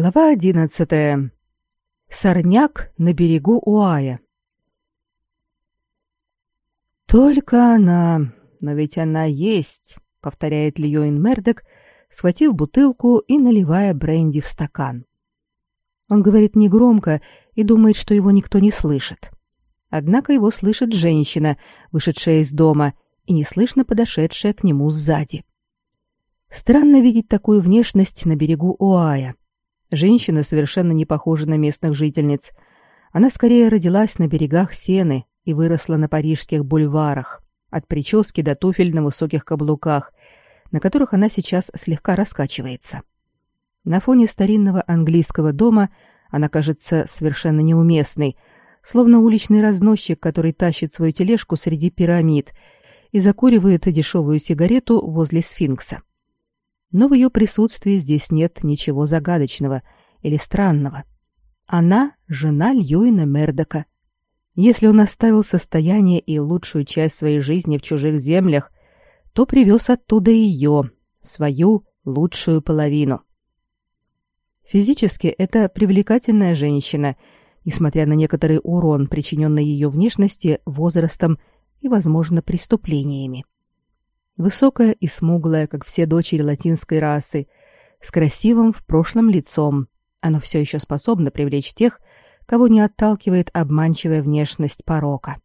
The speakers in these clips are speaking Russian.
Глава одиннадцатая. Сорняк на берегу Уая. Только она, но ведь она есть, повторяет Льюин Мердок, схватив бутылку и наливая бренди в стакан. Он говорит негромко и думает, что его никто не слышит. Однако его слышит женщина, вышедшая из дома и неслышно подошедшая к нему сзади. Странно видеть такую внешность на берегу Уая. Женщина совершенно не похожа на местных жительниц. Она скорее родилась на берегах Сены и выросла на парижских бульварах, от прически до туфель на высоких каблуках, на которых она сейчас слегка раскачивается. На фоне старинного английского дома она кажется совершенно неуместной, словно уличный разносчик, который тащит свою тележку среди пирамид и закуривает дешевую сигарету возле сфинкса но в ее присутствии здесь нет ничего загадочного или странного. Она — жена Льюина Мердока. Если он оставил состояние и лучшую часть своей жизни в чужих землях, то привез оттуда ее, свою лучшую половину. Физически это привлекательная женщина, несмотря на некоторый урон, причиненный ее внешности, возрастом и, возможно, преступлениями. Высокая и смуглая, как все дочери латинской расы, с красивым в прошлом лицом. Оно все еще способно привлечь тех, кого не отталкивает обманчивая внешность порока.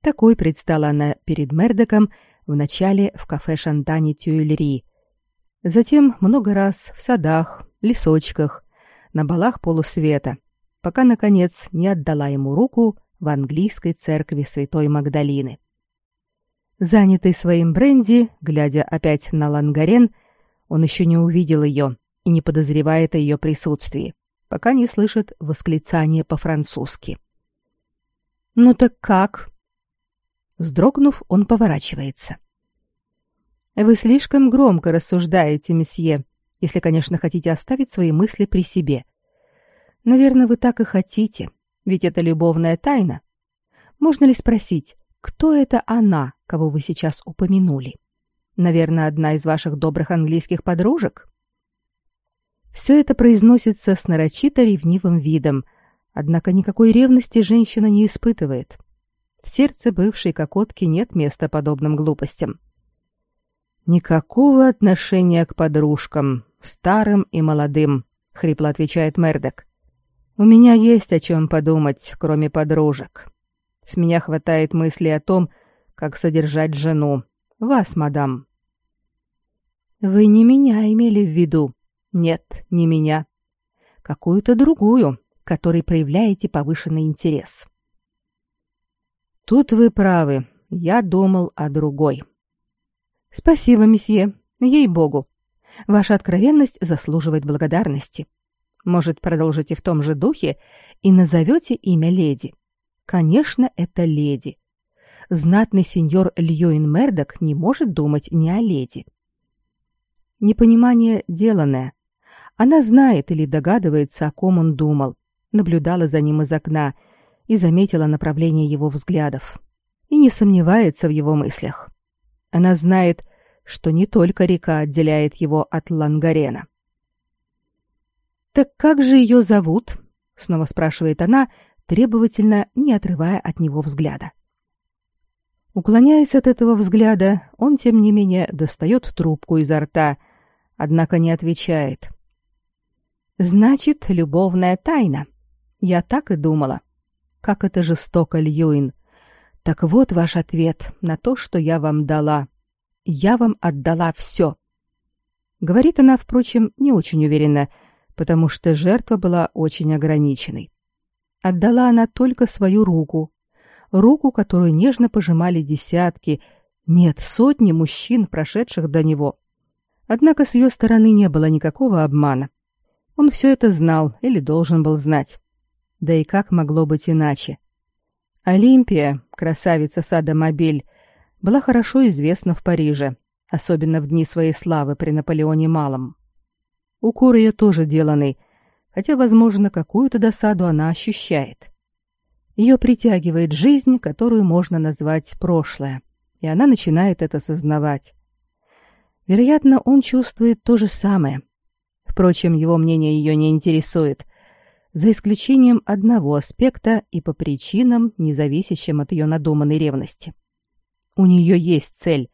Такой предстала она перед Мердоком в начале в кафе Шантани Тюильри. Затем много раз в садах, лесочках, на балах полусвета, пока, наконец, не отдала ему руку в английской церкви Святой Магдалины. Занятый своим бренди, глядя опять на Лангарен, он еще не увидел ее и не подозревает о ее присутствии, пока не слышит восклицания по-французски. «Ну так как?» Вздрогнув, он поворачивается. «Вы слишком громко рассуждаете, месье, если, конечно, хотите оставить свои мысли при себе. Наверное, вы так и хотите, ведь это любовная тайна. Можно ли спросить, кто это она, кого вы сейчас упомянули? Наверное, одна из ваших добрых английских подружек? Все это произносится с нарочито ревнивым видом, однако никакой ревности женщина не испытывает. В сердце бывшей кокотки нет места подобным глупостям. Никакого отношения к подружкам, старым и молодым, хрипло отвечает Мердок. У меня есть о чем подумать, кроме подружек. С меня хватает мысли о том, как содержать жену. Вас, мадам. Вы не меня имели в виду. Нет, не меня. Какую-то другую, которой проявляете повышенный интерес. Тут вы правы. Я думал о другой. Спасибо, месье. Ей-богу. Ваша откровенность заслуживает благодарности. Может, продолжите в том же духе и назовете имя леди. Конечно, это леди. Знатный сеньор Льюин Мердок не может думать ни о леди. Непонимание деланное. Она знает или догадывается, о ком он думал, наблюдала за ним из окна и заметила направление его взглядов. И не сомневается в его мыслях. Она знает, что не только река отделяет его от Лангарена. «Так как же ее зовут?» — снова спрашивает она, требовательно, не отрывая от него взгляда. Уклоняясь от этого взгляда, он, тем не менее, достает трубку изо рта, однако не отвечает. «Значит, любовная тайна. Я так и думала. Как это жестоко, Льюин. Так вот ваш ответ на то, что я вам дала. Я вам отдала все». Говорит она, впрочем, не очень уверенно, потому что жертва была очень ограниченной. Отдала она только свою руку, руку, которую нежно пожимали десятки, нет, сотни мужчин, прошедших до него. Однако с ее стороны не было никакого обмана. Он все это знал или должен был знать. Да и как могло быть иначе? Олимпия, красавица сада Мобиль, была хорошо известна в Париже, особенно в дни своей славы при Наполеоне Малом. Укор ее тоже деланный, хотя, возможно, какую-то досаду она ощущает. Ее притягивает жизнь, которую можно назвать прошлое, и она начинает это сознавать. Вероятно, он чувствует то же самое. Впрочем, его мнение ее не интересует, за исключением одного аспекта и по причинам, не зависящим от ее надуманной ревности. У нее есть цель,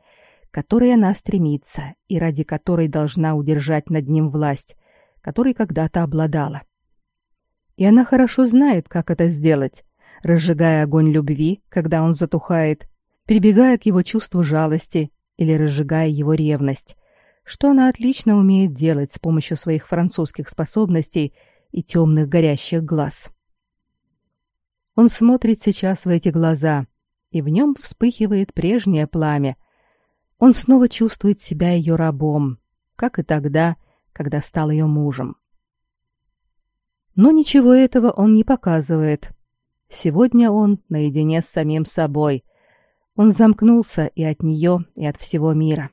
к которой она стремится и ради которой должна удержать над ним власть, которой когда-то обладала. И она хорошо знает, как это сделать, разжигая огонь любви, когда он затухает, прибегая к его чувству жалости или разжигая его ревность, что она отлично умеет делать с помощью своих французских способностей и темных горящих глаз. Он смотрит сейчас в эти глаза, и в нем вспыхивает прежнее пламя. Он снова чувствует себя ее рабом, как и тогда, когда стал ее мужем. Но ничего этого он не показывает. Сегодня он наедине с самим собой. Он замкнулся и от нее, и от всего мира.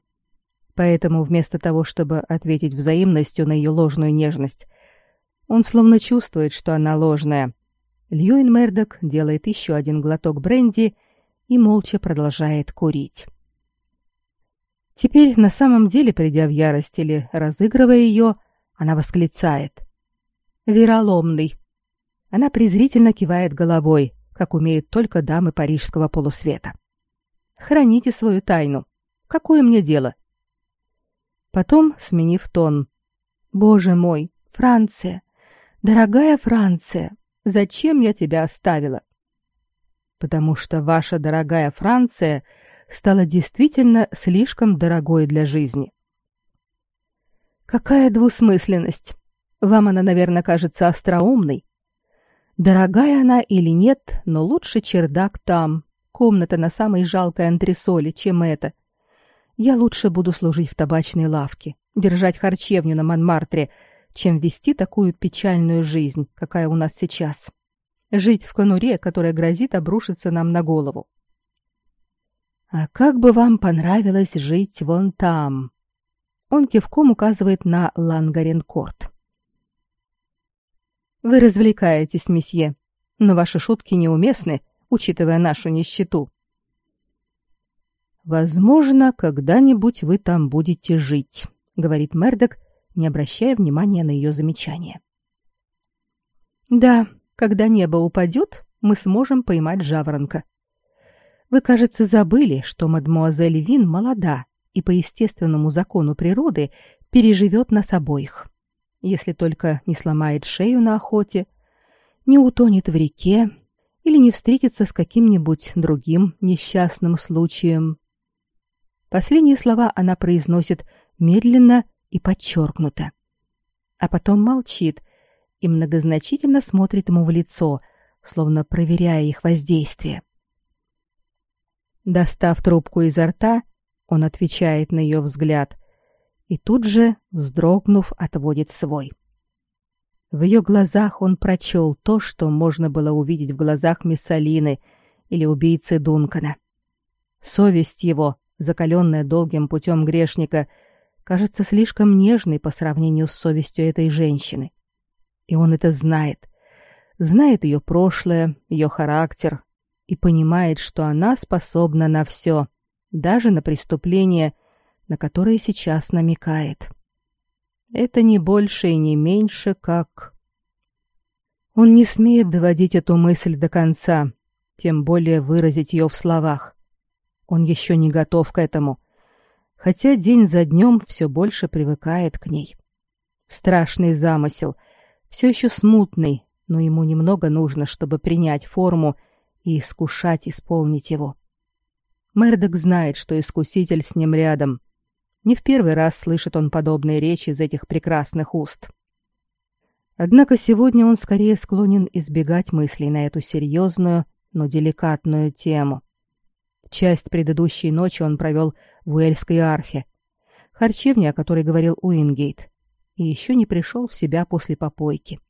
Поэтому вместо того, чтобы ответить взаимностью на ее ложную нежность, он словно чувствует, что она ложная. Льюин Мердок делает еще один глоток бренди и молча продолжает курить. Теперь, на самом деле, придя в ярость или разыгрывая ее, она восклицает. «Вероломный!» Она презрительно кивает головой, как умеют только дамы парижского полусвета. «Храните свою тайну. Какое мне дело?» Потом, сменив тон. «Боже мой, Франция! Дорогая Франция! Зачем я тебя оставила?» «Потому что ваша дорогая Франция стала действительно слишком дорогой для жизни». «Какая двусмысленность! Вам она, наверное, кажется остроумной. Дорогая она или нет, но лучше чердак там, комната на самой жалкой антресоле, чем это — я лучше буду служить в табачной лавке, держать харчевню на Монмартре, чем вести такую печальную жизнь, какая у нас сейчас. Жить в конуре, которая грозит обрушиться нам на голову. А как бы вам понравилось жить вон там? Он кивком указывает на Лангаренкорт. Вы развлекаетесь, месье, но ваши шутки неуместны, учитывая нашу нищету. Возможно, когда-нибудь вы там будете жить, говорит Мердок, не обращая внимания на ее замечание. Да, когда небо упадет, мы сможем поймать жаворонка. Вы, кажется, забыли, что мадмуазель Вин молода и по естественному закону природы переживет нас обоих. Если только не сломает шею на охоте, не утонет в реке или не встретится с каким-нибудь другим несчастным случаем. Последние слова она произносит медленно и подчеркнуто. А потом молчит и многозначительно смотрит ему в лицо, словно проверяя их воздействие. Достав трубку изо рта, он отвечает на ее взгляд и тут же, вздрогнув, отводит свой. В ее глазах он прочел то, что можно было увидеть в глазах Миссалины или убийцы Дункана. Совесть его, закаленная долгим путем грешника, кажется слишком нежной по сравнению с совестью этой женщины. И он это знает. Знает ее прошлое, ее характер и понимает, что она способна на все, даже на преступление, на которое сейчас намекает. Это не больше и не меньше, как... Он не смеет доводить эту мысль до конца, тем более выразить ее в словах. Он еще не готов к этому, хотя день за днем все больше привыкает к ней. Страшный замысел, все еще смутный, но ему немного нужно, чтобы принять форму и искушать исполнить его. Мердок знает, что искуситель с ним рядом. Не в первый раз слышит он подобные речи из этих прекрасных уст. Однако сегодня он скорее склонен избегать мыслей на эту серьезную, но деликатную тему. Часть предыдущей ночи он провел в Уэльской арфе, харчевне, о которой говорил Уингейт, и еще не пришел в себя после попойки.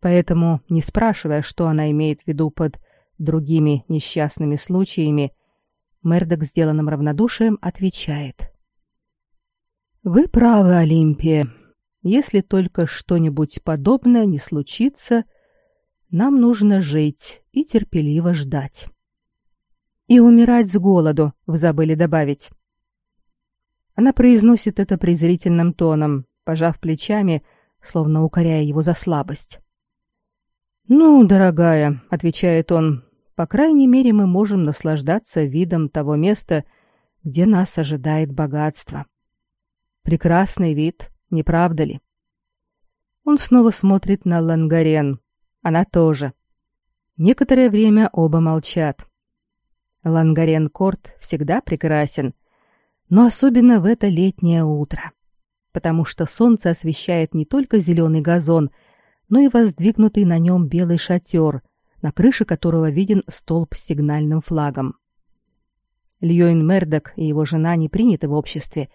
Поэтому, не спрашивая, что она имеет в виду под другими несчастными случаями, Мердок с деланным равнодушием отвечает. «Вы правы, Олимпия. Если только что-нибудь подобное не случится, нам нужно жить и терпеливо ждать». И умирать с голоду, вы забыли добавить. Она произносит это презрительным тоном, пожав плечами, словно укоряя его за слабость. «Ну, дорогая», — отвечает он, — «по крайней мере мы можем наслаждаться видом того места, где нас ожидает богатство. Прекрасный вид, не правда ли?» Он снова смотрит на Лангарен. Она тоже. Некоторое время оба молчат. Лангарен Корт всегда прекрасен, но особенно в это летнее утро, потому что солнце освещает не только зеленый газон, но и воздвигнутый на нем белый шатер, на крыше которого виден столб с сигнальным флагом. Льюин Мердок и его жена не приняты в обществе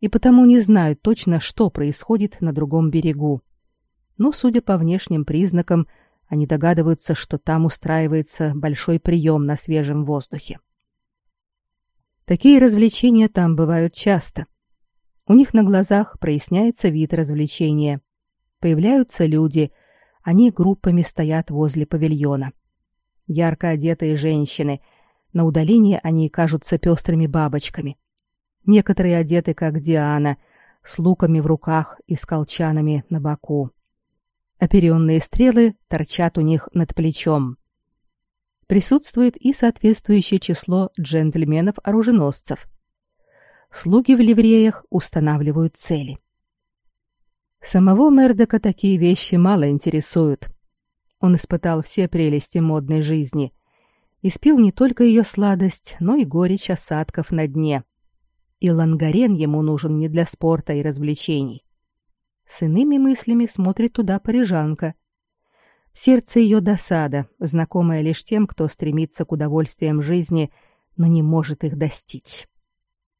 и потому не знают точно, что происходит на другом берегу. Но, судя по внешним признакам, они догадываются, что там устраивается большой прием на свежем воздухе. Такие развлечения там бывают часто. У них на глазах проясняется вид развлечения. Появляются люди, они группами стоят возле павильона. Ярко одетые женщины, на удалении они кажутся пестрыми бабочками. Некоторые одеты, как Диана, с луками в руках и с колчанами на боку. Оперенные стрелы торчат у них над плечом. Присутствует и соответствующее число джентльменов-оруженосцев. Слуги в ливреях устанавливают цели. Самого Мердока такие вещи мало интересуют. Он испытал все прелести модной жизни, испил не только ее сладость, но и горечь осадков на дне. И лангарен ему нужен не для спорта и развлечений. С иными мыслями смотрит туда парижанка. В сердце ее досада, знакомая лишь тем, кто стремится к удовольствиям жизни, но не может их достичь.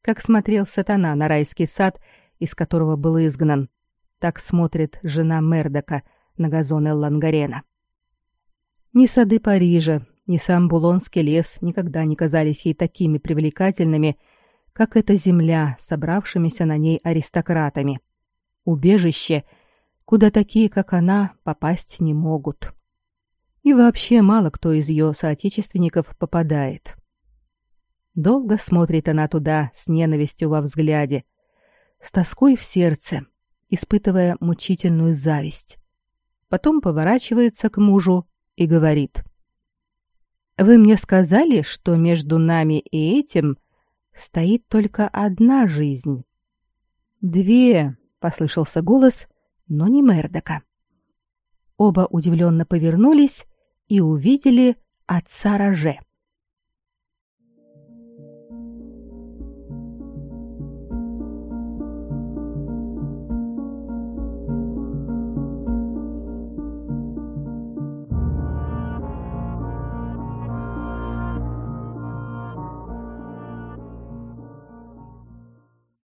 Как смотрел сатана на райский сад, из которого был изгнан, так смотрит жена Мердока на газоны Лангарена. Ни сады Парижа, ни сам Булонский лес никогда не казались ей такими привлекательными, как эта земля, собравшимися на ней аристократами — убежище, куда такие, как она, попасть не могут. И вообще мало кто из ее соотечественников попадает. Долго смотрит она туда с ненавистью во взгляде, с тоской в сердце, испытывая мучительную зависть. Потом поворачивается к мужу и говорит. «Вы мне сказали, что между нами и этим стоит только одна жизнь». «Две», послышался голос, но не Мердока. Оба удивленно повернулись и увидели отца Роже.